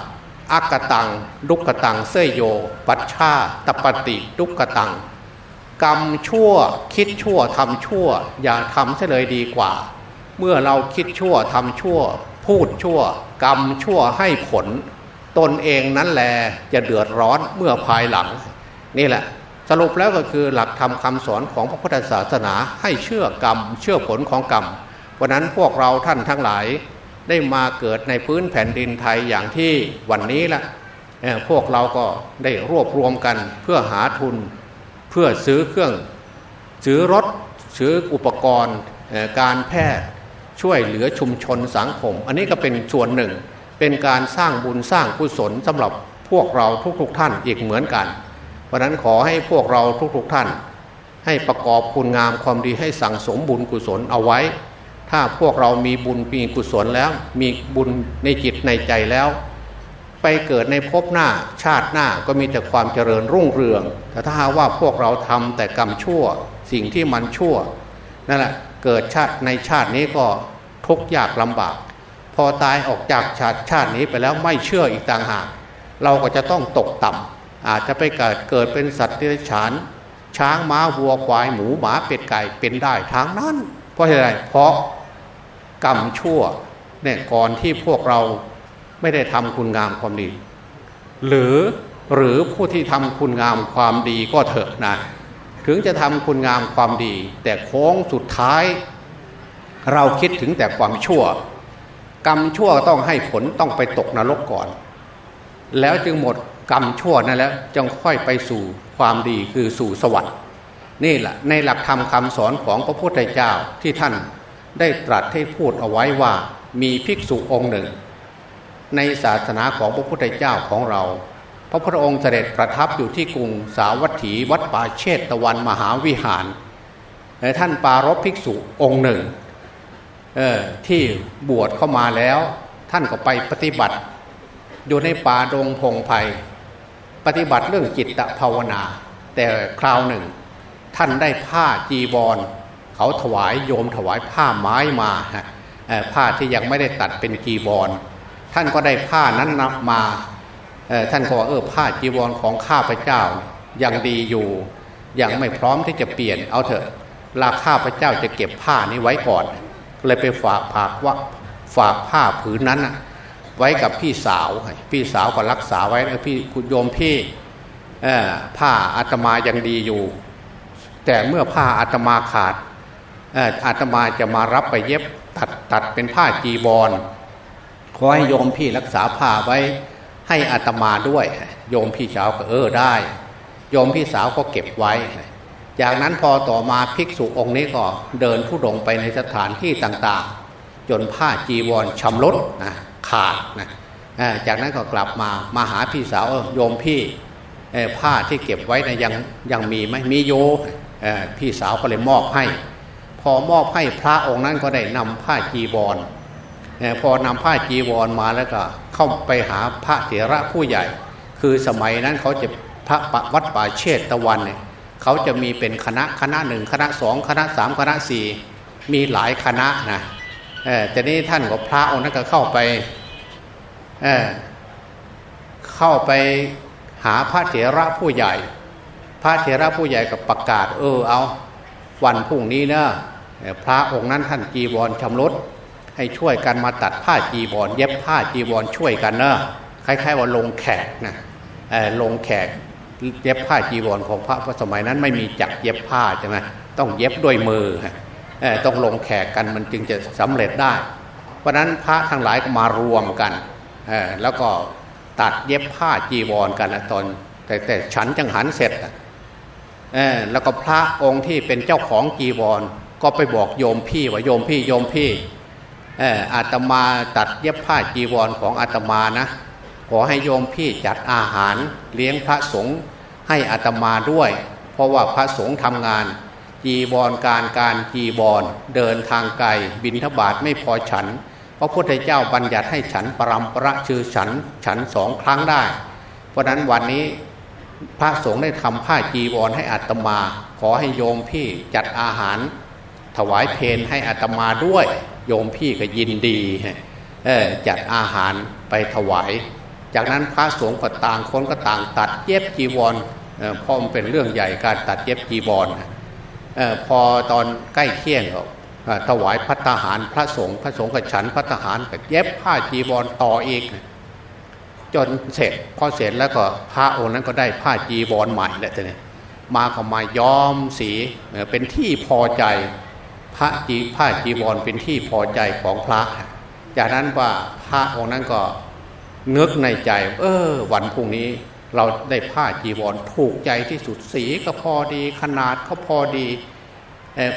อากตังดุกตังเสยโย ปัชชาตปฏิดุกตัง กรรมชั่วคิดชั่วทำชั่ว อย่าทำเสียเลยดีกว่า เมื่อเราคิดชั่วทำชั่ว พูดชั่ว กรรมชั่วให้ผล ตนเองนั้นแหละจะเดือดร้อนเมื่อภายหลัง นี่แหละ สรุปแล้วก็คือหลักธรรมคาสอนของพระพุทธศาสนาให้เชื่อกรรม เชื่อผลของกรรมวันนั้นพวกเราท่านทั้งหลาย ได้มาเกิดในพื้นแผ่นดินไทยอย่างที่วันนี้ละพวกเราก็ได้รวบรวมกันเพื่อหาทุนเพื่อซื้อเครื่องซื้อรถซื้ออุปกรณ์การแพทย์ช่วยเหลือชุมชนสังคม อันนี้ก็เป็นส่วนหนึ่ง เป็นการสร้างบุญสร้างกุศลสำหรับพวกเราทุกๆทท่านอีกเหมือนกัน เพราะนั้นขอให้พวกเราทุกๆทท่าน ให้ประกอบคุณงามความดีให้สั่งสมบุญกุศลเอาไว้ ถ้าพวกเรามีบุญมีกุศลแล้ว มีบุญในจิตในใจแล้ว ไปเกิดในภพหน้าชาติหน้าก็มีแต่ความเจริญรุ่งเรือง แต่ถ้าว่าพวกเราทำแต่กรรมชั่ว สิ่งที่มันชั่วนั่นแหละเกิดชาติในชาตินี้ก็ทุกข์ยากลำบาก พอตายออกจากชาติชาตินี้ไปแล้วไม่เชื่ออีกต่างหาก เราก็จะต้องตกต่ำอาจจะไปเกิดเกิดเป็นสัตว์ที่ฉาน ช้างม้าวัวควายหมูหมาเป็ดไก่เป็นได้ทางนั้น เพราะอะไรเพราะกรรมชั่วเนี่ยก่อนที่พวกเราไม่ได้ทำคุณงามความดี หรือหรือผู้ที่ทำคุณงามความดีก็เถอะนะถึงจะทำคุณงามความดี แต่โค้งสุดท้าย เราคิดถึงแต่ความชั่ว กรรมชั่วต้องให้ผลต้องไปตกนรกก่อน แล้วจึงหมดกรรมชั่วนั่นแล้วจึงค่อยไปสู่ความดีคือสู่สวรรค์ นี่แหละในหลักธรรมคำสอนของพระพุทธเจ้าที่ท่านได้ตรัสให้พูดเอาไว้ว่ามีภิกษุองค์หนึ่ง ในศาสนาของพระพุทธเจ้าของเรา พระพุทธองค์เสด็จประทับอยู่ที่กรุงสาวัตถีวัดป่าเชตตะวันมหาวิหารท่านปารบภิกษุองค์หนึ่งที่บวชเข้ามาแล้ว ท่านก็ไปปฏิบัติ อยู่ในป่าดงพงไพ่ปฏิบัติเรื่องจิตภาวนา แต่คราวหนึ่ง ท่านได้ผ้าจีวรเขาถวายโยมถวายผ้าไม้มาผ้าที่ยังไม่ได้ตัดเป็นกีบอลท่านก็ได้ผ้านั้นนับมาท่านก็ว่าเออผ้าจีวรของข้าพเจ้ายังดีอยู่ ยังไม่พร้อมที่จะเปลี่ยนเอาเถอะลาข้าพเจ้าจะเก็บผ้านี้ไว้ก่อน เลยไปฝากฝากว่าฝากผ้าผืนนั้นไว้กับพี่สาว พี่สาวก็รักษาไว้แล้วพี่คุณโยมพี่ผ้าอาตมายังดีอยู่ แต่เมื่อผ้าอาตมาขาดอาตมาจะมารับไปเย็บตัดตัดเป็นผ้าจีบอลขอให้โยมพี่รักษาผ้าไว้ให้อาตมาด้วย โยมพี่สาวก็เออได้ โยมพี่สาวก็เก็บไว้ จากนั้นพอต่อมาภิกษุองค์นี้ก็เดินผู้ดงไปในสถานที่ต่างๆ จนผ้าจีวรชำรุดนะขาดนะจากนั้นก็กลับมามาหาพี่สาวโยมพี่ผ้าที่เก็บไว้นะยังยังมีไหมมีโย พี่สาวก็เลยมอบให้ พอมอบให้พระองค์นั้นก็ได้นำผ้าจีวรพอนำผ้าจีวรมาแล้วก็เข้าไปหาพระเถระผู้ใหญ่ คือสมัยนั้นเขาจะพระวัดป่าเชตตะวันเนี่ยเขาจะมีเป็นคณะคณะหนึ่งคณะสองคณะสามคณะสี่มีหลายคณะนะแต่นี้ท่านกับพระองค์นั้นก็เข้าไปเเข้าไปหาพระเถระผู้ใหญ่ พระเถระผู้ใหญ่กับประกาศ เออเอา วันพรุ่งนี้เนะพระองค์นั้นท่านจีวรชำรุดให้ช่วยกันมาตัดผ้าจีวรเย็บผ้าจีวรช่วยกันเนอะคล้ายๆว่าลงแขกนะลงแขกเย็บผ้าจีวรของพระสมัยนั้นไม่มีจักเย็บผ้าใช่ไหมต้องเย็บด้วยมือต้องลงแขกกันมันจึงจะสำเร็จได้ เพราะนั้นพระทั้งหลายก็มารวมกันแล้วก็ตัดเย็บผ้าจีวรกันนะตอนแต่แต่ฉันจังหันเสร็จ แล้วก็พระองค์ที่เป็นเจ้าของจีวร ก็ไปบอกโยมพี่ว่าโยมพี่โยมพี่อาตมาตัดเย็บผ้าจีวรของอาตมานะขอให้โยมพี่จัดอาหารเลี้ยงพระสงฆ์ให้อาตมาด้วย เพราะว่าพระสงฆ์ทำงาน จีบอลการการจีบอลเดินทางไกลบินทบาทไม่พอฉันพระพุทธเจ้าบัญญัติให้ฉันปรำประชื่อฉัน ฉันสองครั้งได้ เพราะนั้นวันนี้ พระสงฆ์ได้ทำผ้าจีวรให้อัตมา ขอให้โยมพี่จัดอาหาร ถวายเพนให้อัตมาด้วย โยมพี่ก็ยินดีจัดอาหารไปถวาย จากนั้นพระสงฆ์ก็ต่างคนก็ต่างตัดเย็บจีวรเพราะมันเป็นเรื่องใหญ่การตัดเย็บจีวรพอตอนใกล้เที่ยงก็ถวายพัฒหารพระสงฆ์พระสงฆ์กับฉันพัฒหารกับเย็บผ้าจีวรต่ออีก จนเสร็จพอเสร็จแล้วก็พระองค์นั้นก็ได้ผ้าจีวรใหม่แล้วเนี่ยมาก็มาย้อมสีเป็นที่พอใจ พระจีผ้าจีวรเป็นที่พอใจของพระ จากนั้นว่าพระองค์นั้นก็นึกในใจ เออ วันพรุ่งนี้เราได้ผ้าจีวรถูกใจที่สุดสีก็พอดีขนาดก็พอดี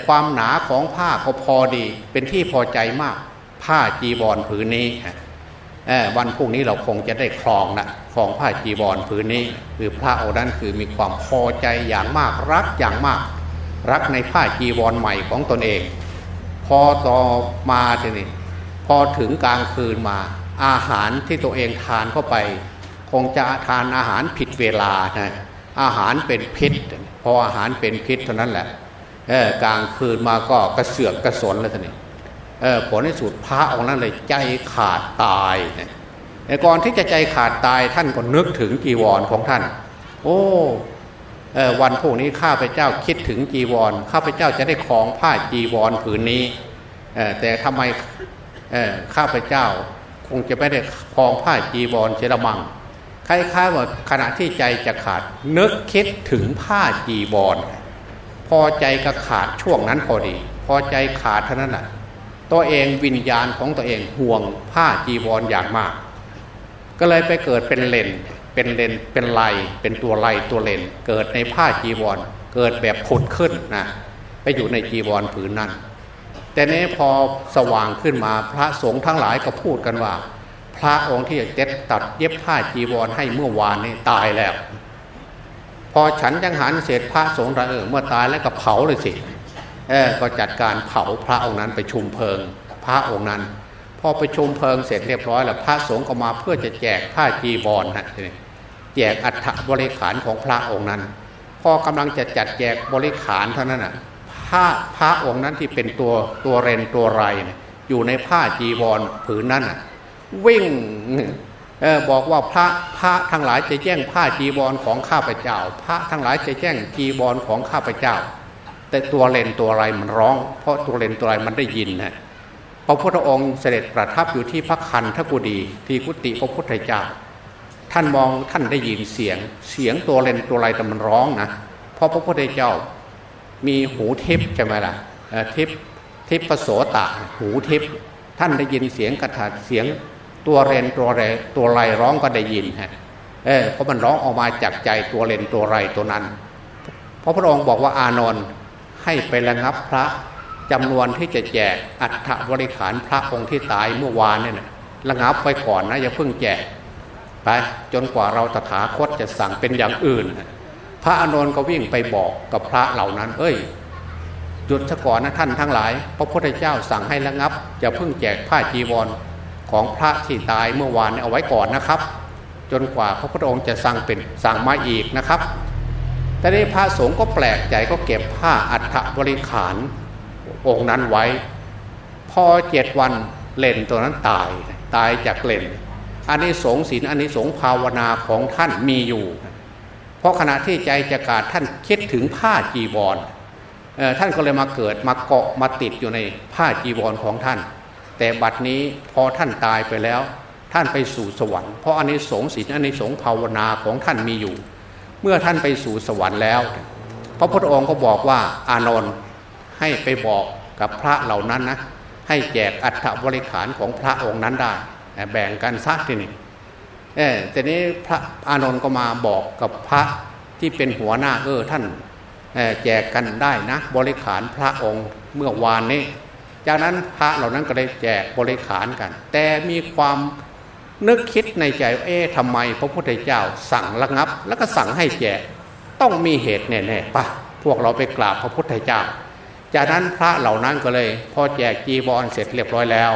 ความหนาของผ้าก็พอดี เป็นที่พอใจมาก ผ้าจีวรผืนนี้ วันพรุ่งนี้เราคงจะได้ครองนะครองผ้าจีวรผืนนี้ คือพระองค์นั้นคือมีความพอใจอย่างมากรักอย่างมาก รักในผ้าจีวรใหม่ของตนเอง พอต่อมาทีนี้พอถึงกลางคืนมา อาหารที่ตัวเองทานเข้าไป คงจะทานอาหารผิดเวลานะอาหารเป็นพิษ พออาหารเป็นพิษเท่านั้นแหละกลางคืนมาก็กระเสือกกระสนแล้วท่านี่ ผลในสุดพระองค์นั้นเลยใจขาดตายเนี่ยก่อนที่จะใจขาดตายท่านก็นึกถึงจีวรของท่าน โอ้วันพวกนี้ข้าพเจ้าคิดถึงจีวรข้าพเจ้าจะได้คลองผ้าจีวรผืนนี้แต่ทำไมข้าพเจ้าคงจะไม่ได้คลองผ้าจีวรเชลมังคล้ายๆว่าขณะที่ใจจะขาดนึกคิดถึงผ้าจีวรพอใจก็ขาดช่วงนั้นพอดี พอใจขาดเท่านั้นแหละ ตัวเองวิญญาณของตัวเองห่วงผ้าจีวรออย่างมาก ก็เลยไปเกิดเป็นเลนเป็นเลนเป็นลายเป็นตัวลายตัวเลนเกิดในผ้าจีวร เกิดแบบผุดขึ้นนะไปอยู่ในจีวรผืนนั้น แต่นี้พอสว่างขึ้นมาพระสงฆ์ทั้งหลายก็พูดกันว่า พระองค์ที่เจ็ดตัดเย็บผ้าจีวรให้เมื่อวานนี้ตายแล้ว พอฉันยังหันเสร็จพระสงฆ์เออเมื่อตายแล้วก็เผาเลยสิ เออก็จัดการเผาพระองค์นั้นไปชุมเพลิง พระองค์นั้น พอไปชุมเพลิงเสร็จเรียบร้อยแล้วพระสงฆ์ก็มาเพื่อจะแจกผ้าจีบอลฮะแจกอัฐบริขารของพระองค์นั้น พอกำลังจะจัดแจกบริขารเท่านั้นอะผ้าพระองค์นั้นที่เป็นตัวตัวเรนตัวไรอยู่ในผ้าจีวรผืนนั้นอะวิ่งออบอกว่าพระพระทั้งหลายจะแย่งผ้าจีวรของข้าพเจ้า พระทั้งหลายจะแย่งจีวรของข้าพเจ้า แต่ตัวเลนตัวอะไรมันร้อง เพราะตัวเลนตัวอะไรมันได้ยินนะพระพุทธองค์เสด็จประทับอยู่ที่พระคันทกุดีที่กุฏิพระพุทธเจ้า ท่านมองท่านได้ยินเสียง เสียงตัวเลนตัวอะไรแต่มันร้องนะเพราะพระพุทธเจ้ามีหูทิพย์ใช่ไหมล่ะทิพย์ทิพย์ปโสตะหูทิพย์ท่านได้ยินเสียงกระถาเสียงตัวเรนตัวไรตัวไรร้องก็ได้ยินฮะเออเพราะมันร้องออกมาจากใจตัวเรนตัวไรตัวนั้นเพราะพระองค์บอกว่าอานนท์ ให้ไประงับพระจำนวนที่จะแจกอัฐบริขารพระองค์ที่ตายเมื่อวานเนี่ยระงับไว้ก่อนนะอย่าเพิ่งแจกไปจนกว่าเราตถาคตจะสั่งเป็นอย่างอื่น พระอนนท์ก็วิ่งไปบอกกับพระเหล่านั้น เอ้ยหยุดซะก่อนนะท่านทั้งหลาย พระพุทธเจ้าสั่งให้ระงับอย่าเพิ่งแจกผ้าจีวรของพระที่ตายเมื่อวานเอาไว้ก่อนนะครับ จนกว่าพระพุทธองค์จะสั่งเป็นสั่งมาอีกนะครับ แต่ในพระสงฆ์ก็แปลกใจก็เก็บผ้าอัฐบริขารองค์นั้นไว้ พอเจ็ดวันเลนตัวนั้นตายตายจากเลนอันนี้สงศีลอันนี้สงภาวนาของท่านมีอยู่ เพราะขณะที่ใจจะกาดท่านคิดถึงผ้าจีวรท่านก็เลยมาเกิดมาเกาะมาติดอยู่ในผ้าจีวรของท่าน แต่บัดนี้พอท่านตายไปแล้ว ท่านไปสู่สวรรค์เพราะอันนี้สงสินอันนี้สงภาวนาของท่านมีอยู่ เมื่อท่านไปสู่สวรรค์แล้ว พระพุทธองค์ก็บอกว่าอานนท์ให้ไปบอกกับพระเหล่านั้นนะให้แจกอัฐบริขารของพระองค์นั้นได้ แบ่งกันซักทีนี่เออแต่นี้พระอานนท์ก็มาบอกกับพระที่เป็นหัวหน้าเออท่านแจกกันได้นะบริขารพระองค์เมื่อวานนี้ จากนั้นพระเหล่านั้นก็ได้แจกบริขารกัน แต่มีความ นึกคิดในใจเอ๊ะทำไมพระพุทธเจ้าสั่งระงับ แล้วก็สั่งให้แจกต้องมีเหตุแน่ๆปะพวกเราไปกราบพระพุทธเจ้า จากนั้นพระเหล่านั้นก็เลย พอแจกจีบอลเสร็จเรียบร้อยแล้ว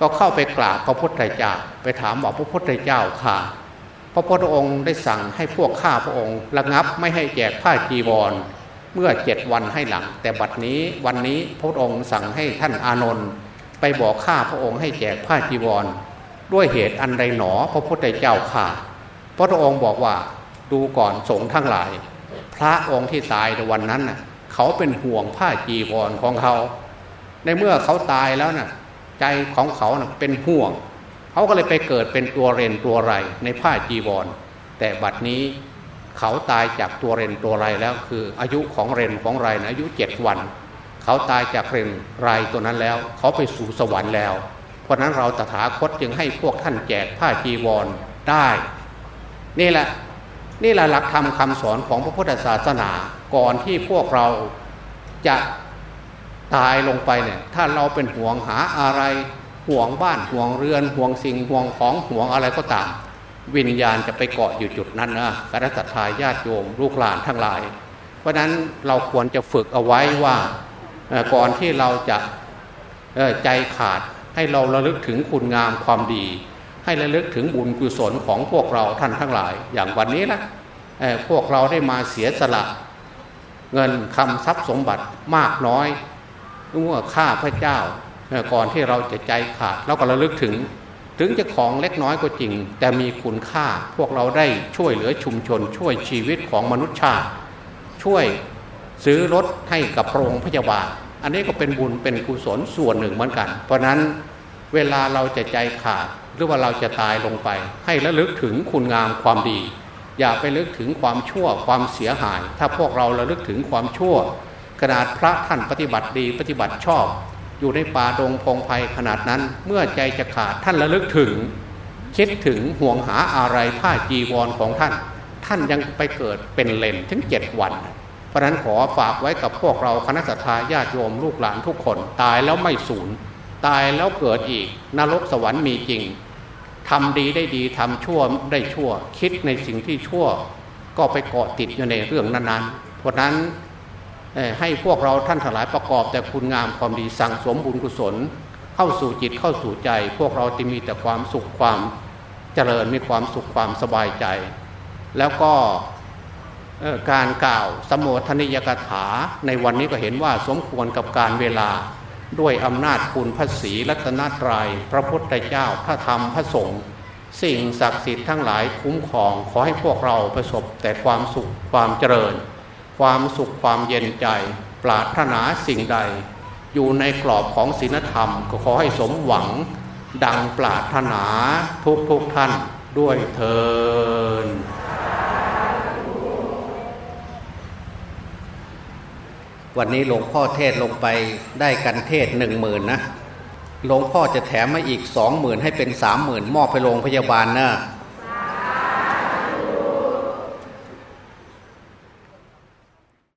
ก็เข้าไปกราบพระพุทธเจ้า ไปถามบอกพระพุทธเจ้าค่ะ พระพุทธองค์ได้สั่งให้พวกข้าพระองค์ระงับไม่ให้แจกผ้าจีวรเมื่อเจ็ดวันให้หลัง แต่บัดนี้วันนี้พระองค์สั่งให้ท่านอานนท์ไปบอกข้าพระองค์ให้แจกผ้าจีวร ด้วยเหตุอันใดหนอพระพุทธเจ้าข่าพระองค์บอกว่าดูก่อนสงฆ์ทั้งหลาย พระองค์ที่ตายในวันนั้นน่ะเขาเป็นห่วงผ้าจีวรของเขา ในเมื่อเขาตายแล้วน่ะ ใจของเขาน่ะเป็นห่วง เขาก็เลยไปเกิดเป็นตัวเรนตัวไรในผ้าจีวร แต่บัดนี้เขาตายจากตัวเรนตัวไรแล้วคือ อายุของเรนของไรนะอายุเจ็ดวัน เขาตายจากเรนไรตัวนั้นแล้ว เขาไปสู่สวรรค์แล้ว เพราะนั้นเราตถาคตจึงให้พวกท่านแจกผ้าจีวรได้ นี่แหละนี่แหละหลักธรรมคาสอนของพระพุทธศาสนาก่อนที่พวกเราจะตายลงไปเนี่ยถ้าเราเป็นห่วงหาอะไรห่วงบ้านห่วงเรือนห่วงสิ่งห่วงของห่วงอะไรก็ตาม วิญญาณจะไปเกาะอยู่จุดนั้นนะกระสัตยายญาติโยมลูกหลานทั้งหลาย เพราะนั้นเราควรจะฝึกเอาไว้ว่าก่อนที่เราจะใจขาด ให้เราระลึกถึงคุณงามความดี ให้ระลึกถึงบุญกุศลของพวกเราท่านทั้งหลาย อย่างวันนี้นะพวกเราได้มาเสียสละ เงินคำทรัพย์สมบัติมากน้อยเมื่อข้าพระเจ้าก่อนที่เราจะใจขาดเราก็ระลึกถึง ถึงจะของเล็กน้อยก็จริง แต่มีคุณค่าพวกเราได้ช่วยเหลือชุมชน ช่วยชีวิตของมนุษยชาติ ช่วยซื้อรถให้กับโรงพยาบาล อันนี้ก็เป็นบุญเป็นกุศลส่วนหนึ่งเหมือนกัน เพราะนั้นเวลาเราจะใจขาดหรือว่าเราจะตายลงไป ให้ระลึกถึงคุณงามความดี อย่าไปลึกถึงความชั่วความเสียหาย ถ้าพวกเราระลึกถึงความชั่ว ขนาดพระท่านปฏิบัติดีปฏิบัติชอบ อยู่ในป่าดงพงไพ่ขนาดนั้น เมื่อใจจะขาดท่านระลึกถึง คิดถึงห่วงหาอะไรผ้าจีวรของท่าน ท่านยังไปเกิดเป็นเลนถึงเจ็ดวันเราะนั้นขอฝากไว้กับพวกเราคณะสัตยาญาติโยมลูกหลานทุกคน ตายแล้วไม่สูญตายแล้วเกิดอีก นรกสวรรค์มีจริงทำดีได้ดีทำชั่วได้ชั่ว คิดในสิ่งที่ชั่ว ก็ไปเกาะติดอยู่ในเรื่องนั้นๆ เพราะนั้นให้พวกเราท่านทั้งหลายประกอบแต่คุณงามความดีสั่งสมบุญกุศล เข้าสู่จิตเข้าสู่ใจ พวกเราจะมีแต่ความสุขความเจริญมีความสุขความสบายใจ แล้วก็ การกล่าวสมโภชนิยกถา ในวันนี้ก็เห็นว่าสมควรกับการเวลาด้วยอำนาจคุณพระศรีรัตนตรยัย พระพุทธเจ้าพระธรรมพระสงฆ์สิ่งศักดิ์สิทธิ์ทั้งหลายคุ้มครองขอให้พวกเราประสบแต่ความสุขความเจริญ ความสุขความเย็นใจ ปราถนาสิ่งใด อยู่ในกรอบของศีลธรรม ก็ขอให้สมหวัง ดังปราถนาทุกทุกท่านด้วยเทิน วันนี้หลวงพ่อเทศลงไปได้กันเทศหนึ่งหมื่นนะ หลวงพ่อจะแถมมาอีกสองหมื่นให้เป็นสามหมื่นมอบไปโรงพยาบาลนะ